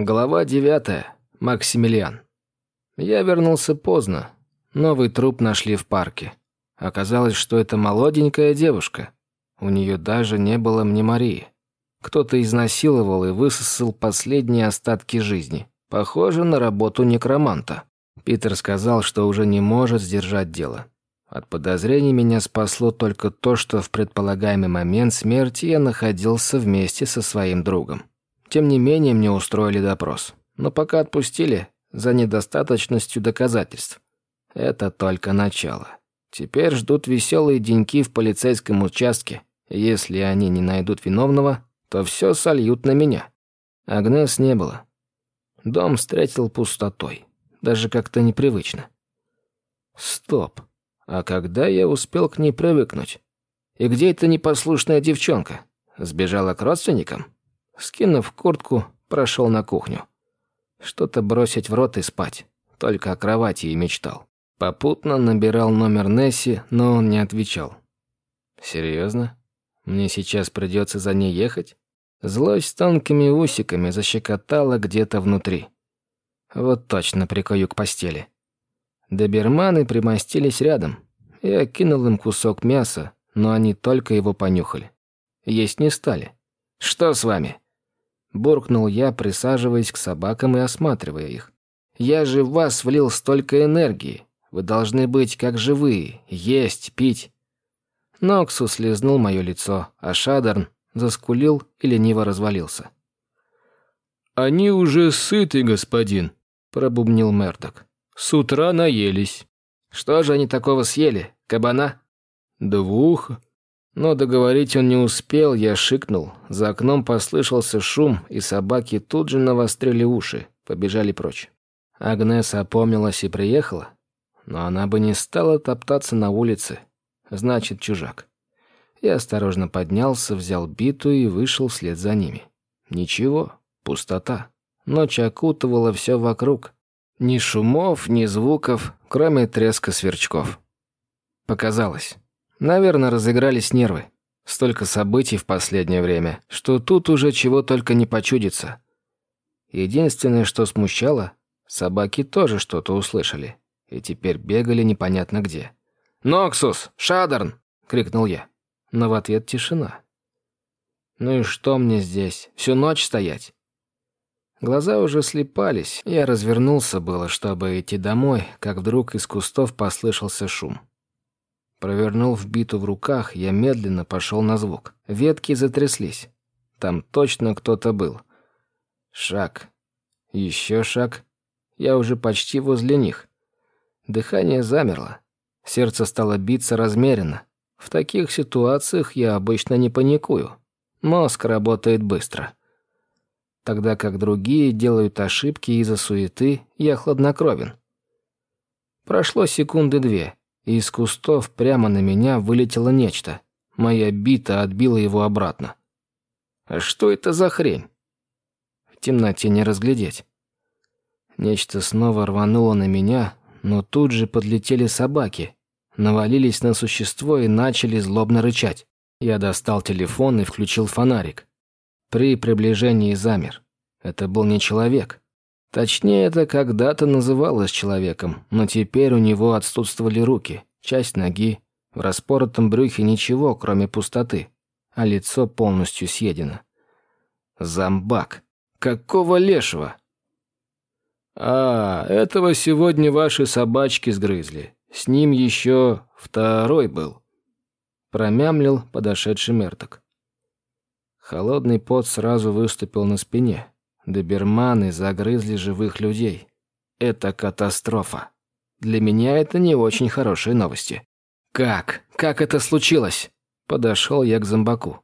Глава девятая. Максимилиан. Я вернулся поздно. Новый труп нашли в парке. Оказалось, что это молоденькая девушка. У нее даже не было мнемории. Кто-то изнасиловал и высосал последние остатки жизни. Похоже на работу некроманта. Питер сказал, что уже не может сдержать дело. От подозрений меня спасло только то, что в предполагаемый момент смерти я находился вместе со своим другом. Тем не менее, мне устроили допрос. Но пока отпустили за недостаточностью доказательств. Это только начало. Теперь ждут веселые деньки в полицейском участке. Если они не найдут виновного, то все сольют на меня. Агнес не было. Дом встретил пустотой. Даже как-то непривычно. Стоп. А когда я успел к ней привыкнуть? И где эта непослушная девчонка? Сбежала к родственникам? Скинув куртку, прошел на кухню. Что-то бросить в рот и спать. Только о кровати и мечтал. Попутно набирал номер Несси, но он не отвечал. «Серьезно? Мне сейчас придется за ней ехать?» Злость тонкими усиками защекотала где-то внутри. Вот точно прикою к постели. Доберманы примостились рядом. Я кинул им кусок мяса, но они только его понюхали. Есть не стали. «Что с вами?» Буркнул я, присаживаясь к собакам и осматривая их. «Я же в вас влил столько энергии. Вы должны быть как живые, есть, пить». Ноксу слезнул мое лицо, а Шадарн заскулил и лениво развалился. «Они уже сыты, господин», — пробубнил Мердок. «С утра наелись». «Что же они такого съели? Кабана?» «Двух. Но договорить он не успел, я шикнул. За окном послышался шум, и собаки тут же навострили уши, побежали прочь. Агнеса опомнилась и приехала, но она бы не стала топтаться на улице. Значит, чужак. Я осторожно поднялся, взял биту и вышел вслед за ними. Ничего, пустота. Ночь окутывала все вокруг. Ни шумов, ни звуков, кроме треска сверчков. Показалось. Наверное, разыгрались нервы. Столько событий в последнее время, что тут уже чего только не почудится. Единственное, что смущало, собаки тоже что-то услышали. И теперь бегали непонятно где. «Ноксус! Шадарн!» — крикнул я. Но в ответ тишина. «Ну и что мне здесь? Всю ночь стоять?» Глаза уже слепались. Я развернулся было, чтобы идти домой, как вдруг из кустов послышался шум. Провернул вбиту в руках, я медленно пошел на звук. Ветки затряслись. Там точно кто-то был. Шаг. Еще шаг. Я уже почти возле них. Дыхание замерло. Сердце стало биться размеренно. В таких ситуациях я обычно не паникую. Мозг работает быстро. Тогда как другие делают ошибки из-за суеты, я хладнокровен. Прошло секунды две и из кустов прямо на меня вылетело нечто. Моя бита отбила его обратно. А что это за хрень? В темноте не разглядеть. Нечто снова рвануло на меня, но тут же подлетели собаки, навалились на существо и начали злобно рычать. Я достал телефон и включил фонарик. При приближении замер. Это был не человек. Точнее, это когда-то называлось человеком, но теперь у него отсутствовали руки, часть ноги, в распоротом брюхе ничего, кроме пустоты, а лицо полностью съедено. Зомбак. Какого лешего? А, этого сегодня ваши собачки сгрызли. С ним еще второй был. Промямлил подошедший мерток. Холодный пот сразу выступил на спине. Доберманы загрызли живых людей. Это катастрофа. Для меня это не очень хорошие новости. «Как? Как это случилось?» Подошел я к зомбаку.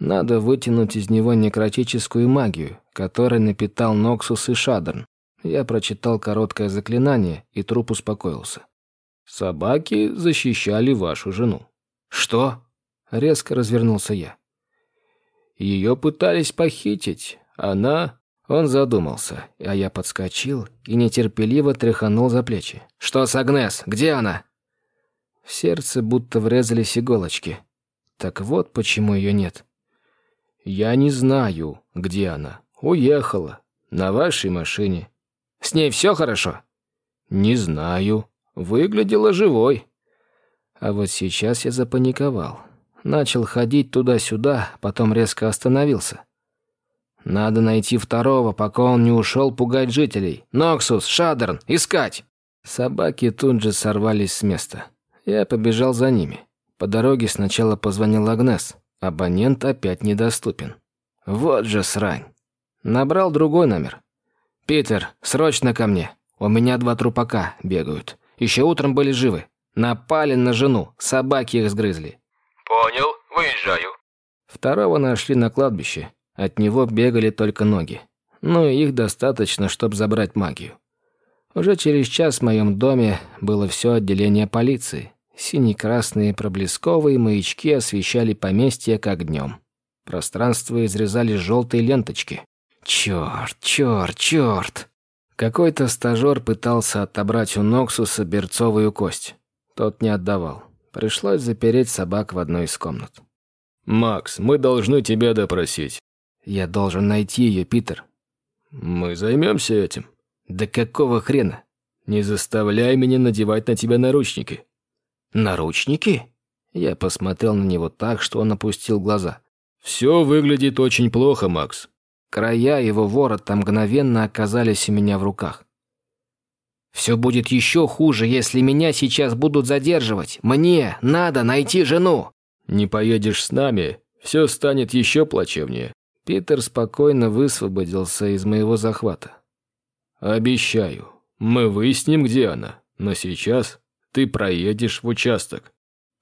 Надо вытянуть из него некротическую магию, которой напитал Ноксус и Шадерн. Я прочитал короткое заклинание, и труп успокоился. «Собаки защищали вашу жену». «Что?» Резко развернулся я. «Ее пытались похитить, она...» Он задумался, а я подскочил и нетерпеливо тряханул за плечи. «Что с Агнес? Где она?» В сердце будто врезались иголочки. Так вот почему ее нет. «Я не знаю, где она. Уехала. На вашей машине». «С ней все хорошо?» «Не знаю. Выглядела живой». А вот сейчас я запаниковал. Начал ходить туда-сюда, потом резко остановился. Надо найти второго, пока он не ушел пугать жителей. Ноксус, Шадерн, искать! Собаки тут же сорвались с места. Я побежал за ними. По дороге сначала позвонил Агнес. Абонент опять недоступен. Вот же срань. Набрал другой номер. «Питер, срочно ко мне. У меня два трупака бегают. Еще утром были живы. Напали на жену, собаки их сгрызли». «Понял, выезжаю». Второго нашли на кладбище. От него бегали только ноги. Ну и их достаточно, чтобы забрать магию. Уже через час в моем доме было все отделение полиции. Сине-красные проблесковые маячки освещали поместье как днем. Пространство изрезали желтые ленточки. Черт, черт, черт! Какой-то стажер пытался отобрать у Ноксуса берцовую кость. Тот не отдавал. Пришлось запереть собак в одной из комнат. «Макс, мы должны тебя допросить». «Я должен найти ее, Питер». «Мы займемся этим». «Да какого хрена?» «Не заставляй меня надевать на тебя наручники». «Наручники?» Я посмотрел на него так, что он опустил глаза. «Все выглядит очень плохо, Макс». Края его ворота мгновенно оказались у меня в руках. «Все будет еще хуже, если меня сейчас будут задерживать. Мне надо найти жену!» «Не поедешь с нами, все станет еще плачевнее». Питер спокойно высвободился из моего захвата. «Обещаю, мы выясним, где она, но сейчас ты проедешь в участок».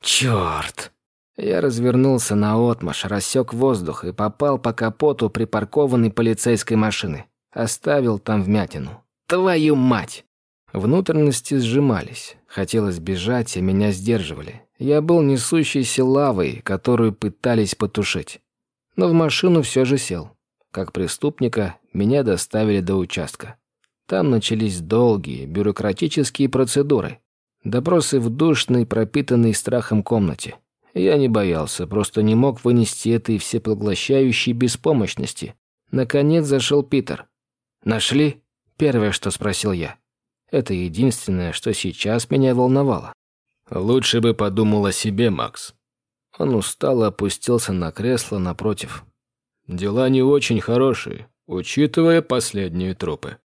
«Черт!» Я развернулся на отмаш, рассек воздух и попал по капоту припаркованной полицейской машины. Оставил там вмятину. «Твою мать!» Внутренности сжимались. Хотелось бежать, а меня сдерживали. Я был несущейся лавой, которую пытались потушить. Но в машину все же сел. Как преступника, меня доставили до участка. Там начались долгие бюрократические процедуры. Допросы в душной, пропитанной страхом комнате. Я не боялся, просто не мог вынести этой всепоглощающей беспомощности. Наконец зашел Питер. «Нашли?» – первое, что спросил я. Это единственное, что сейчас меня волновало. «Лучше бы подумал о себе, Макс». Он устало опустился на кресло напротив. «Дела не очень хорошие, учитывая последние трупы».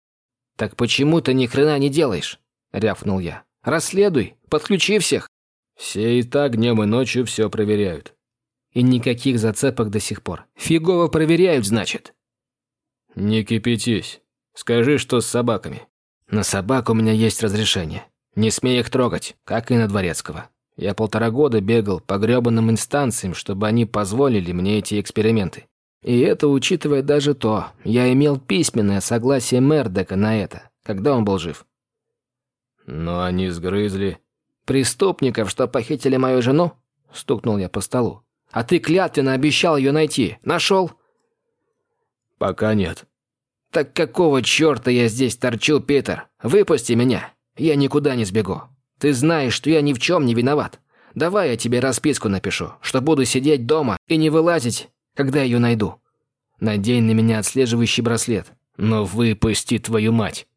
«Так почему ты ни хрена не делаешь?» – рявкнул я. «Расследуй, подключи всех». Все и так днем и ночью все проверяют. И никаких зацепок до сих пор. Фигово проверяют, значит. Не кипятись. Скажи, что с собаками. На собак у меня есть разрешение. Не смей их трогать, как и на Дворецкого. Я полтора года бегал по грёбаным инстанциям, чтобы они позволили мне эти эксперименты. И это учитывая даже то, я имел письменное согласие Мердека на это, когда он был жив. Но они сгрызли «Преступников, что похитили мою жену?» – стукнул я по столу. «А ты клятвенно обещал ее найти. Нашел?» «Пока нет». «Так какого черта я здесь торчу, Питер? Выпусти меня. Я никуда не сбегу. Ты знаешь, что я ни в чем не виноват. Давай я тебе расписку напишу, что буду сидеть дома и не вылазить, когда ее найду. Надень на меня отслеживающий браслет. Но выпусти твою мать!»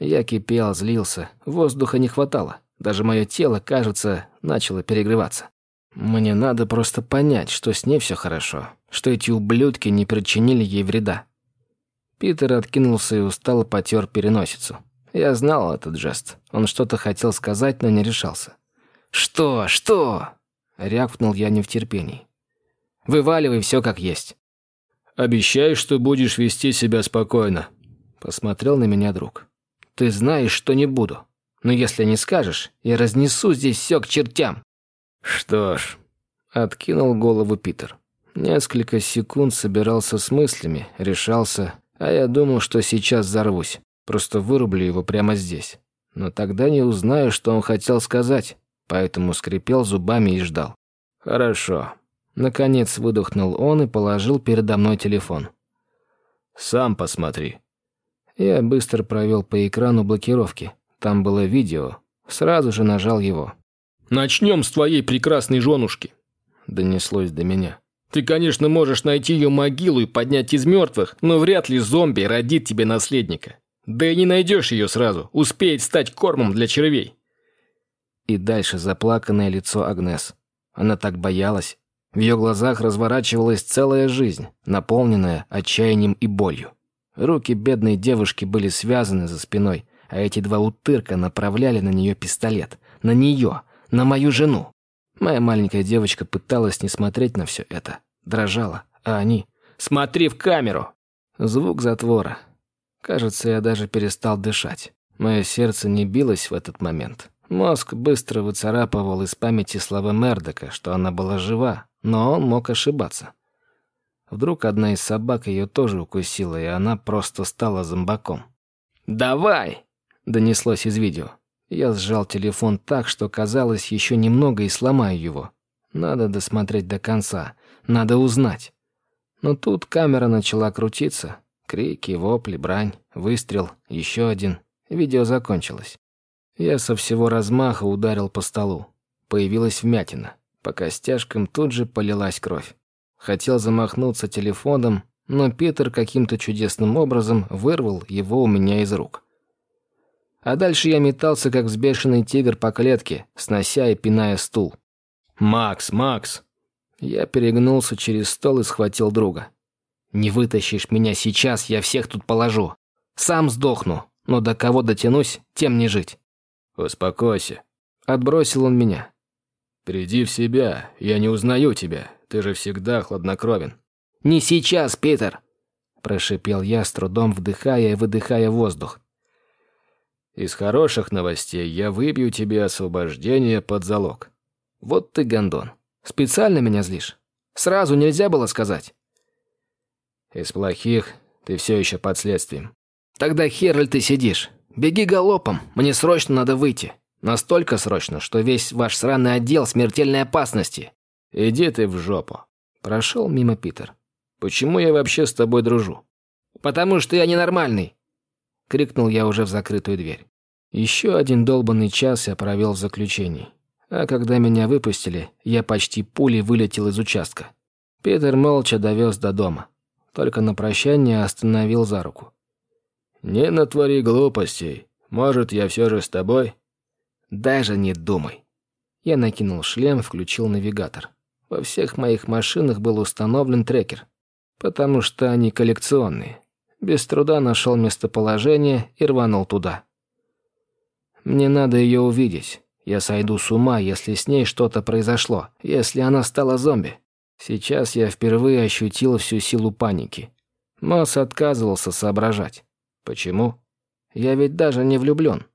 Я кипел, злился, воздуха не хватало. Даже мое тело, кажется, начало перегреваться. Мне надо просто понять, что с ней все хорошо, что эти ублюдки не причинили ей вреда. Питер откинулся и устало потер переносицу. Я знал этот жест. Он что-то хотел сказать, но не решался. «Что? Что?» — рявкнул я не в терпении. «Вываливай все как есть». «Обещай, что будешь вести себя спокойно», — посмотрел на меня друг. «Ты знаешь, что не буду», но если не скажешь, я разнесу здесь все к чертям». «Что ж», — откинул голову Питер. Несколько секунд собирался с мыслями, решался, а я думал, что сейчас взорвусь. Просто вырублю его прямо здесь. Но тогда не узнаю, что он хотел сказать, поэтому скрипел зубами и ждал. «Хорошо». Наконец выдохнул он и положил передо мной телефон. «Сам посмотри». Я быстро провел по экрану блокировки. Там было видео. Сразу же нажал его. «Начнем с твоей прекрасной женушки», — донеслось до меня. Ты, конечно, можешь найти ее могилу и поднять из мертвых, но вряд ли зомби родит тебе наследника. Да и не найдешь ее сразу, успеет стать кормом для червей. И дальше заплаканное лицо Агнес. Она так боялась. В ее глазах разворачивалась целая жизнь, наполненная отчаянием и болью. Руки бедной девушки были связаны за спиной, а эти два утырка направляли на нее пистолет. На нее, на мою жену. Моя маленькая девочка пыталась не смотреть на все это. Дрожала, а они... «Смотри в камеру!» Звук затвора. Кажется, я даже перестал дышать. Мое сердце не билось в этот момент. Мозг быстро выцарапывал из памяти слова Мердока, что она была жива, но он мог ошибаться. Вдруг одна из собак ее тоже укусила, и она просто стала зомбаком. «Давай!» — донеслось из видео. Я сжал телефон так, что казалось, еще немного и сломаю его. Надо досмотреть до конца. Надо узнать. Но тут камера начала крутиться. Крики, вопли, брань, выстрел, еще один. Видео закончилось. Я со всего размаха ударил по столу. Появилась вмятина. По костяшкам тут же полилась кровь. Хотел замахнуться телефоном, но Питер каким-то чудесным образом вырвал его у меня из рук. А дальше я метался, как взбешенный тигр по клетке, снося и пиная стул. «Макс, Макс!» Я перегнулся через стол и схватил друга. «Не вытащишь меня сейчас, я всех тут положу. Сам сдохну, но до кого дотянусь, тем не жить». «Успокойся». Отбросил он меня. «Приди в себя, я не узнаю тебя, ты же всегда хладнокровен». «Не сейчас, Питер!» Прошипел я, с трудом вдыхая и выдыхая воздух. Из хороших новостей я выбью тебе освобождение под залог. Вот ты гондон. Специально меня злишь? Сразу нельзя было сказать. Из плохих ты все еще под следствием. Тогда хер ты сидишь? Беги галопом, мне срочно надо выйти. Настолько срочно, что весь ваш сраный отдел смертельной опасности. Иди ты в жопу. Прошел мимо Питер. Почему я вообще с тобой дружу? Потому что я ненормальный крикнул я уже в закрытую дверь. Еще один долбанный час я провел в заключении. А когда меня выпустили, я почти пулей вылетел из участка. Питер молча довез до дома. Только на прощание остановил за руку. «Не натвори глупостей. Может, я все же с тобой?» «Даже не думай». Я накинул шлем, включил навигатор. Во всех моих машинах был установлен трекер, потому что они коллекционные. Без труда нашел местоположение и рванул туда. Мне надо ее увидеть. Я сойду с ума, если с ней что-то произошло, если она стала зомби. Сейчас я впервые ощутил всю силу паники. Мосс отказывался соображать. Почему? Я ведь даже не влюблен.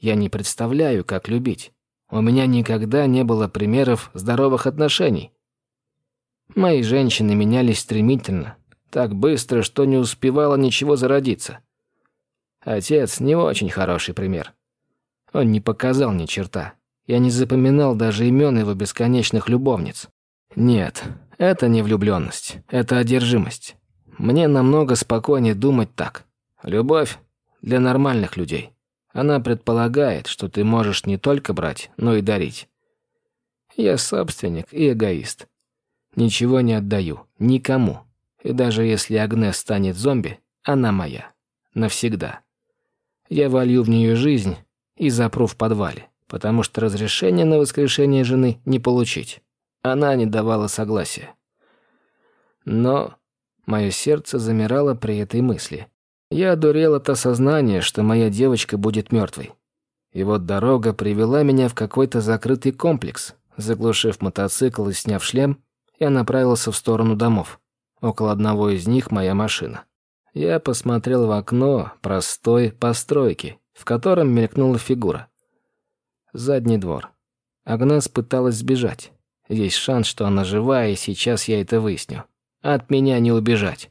Я не представляю, как любить. У меня никогда не было примеров здоровых отношений. Мои женщины менялись стремительно, так быстро, что не успевало ничего зародиться. Отец не очень хороший пример. Он не показал ни черта. Я не запоминал даже имен его бесконечных любовниц. Нет, это не влюбленность, это одержимость. Мне намного спокойнее думать так. Любовь для нормальных людей. Она предполагает, что ты можешь не только брать, но и дарить. Я собственник и эгоист. Ничего не отдаю, никому. И даже если Агнес станет зомби, она моя. Навсегда. Я волью в нее жизнь и запру в подвале, потому что разрешения на воскрешение жены не получить. Она не давала согласия. Но мое сердце замирало при этой мысли. Я одурел от осознания, что моя девочка будет мертвой. И вот дорога привела меня в какой-то закрытый комплекс. Заглушив мотоцикл и сняв шлем, я направился в сторону домов. Около одного из них моя машина. Я посмотрел в окно простой постройки, в котором мелькнула фигура. Задний двор. Агнес пыталась сбежать. Есть шанс, что она живая, и сейчас я это выясню. От меня не убежать.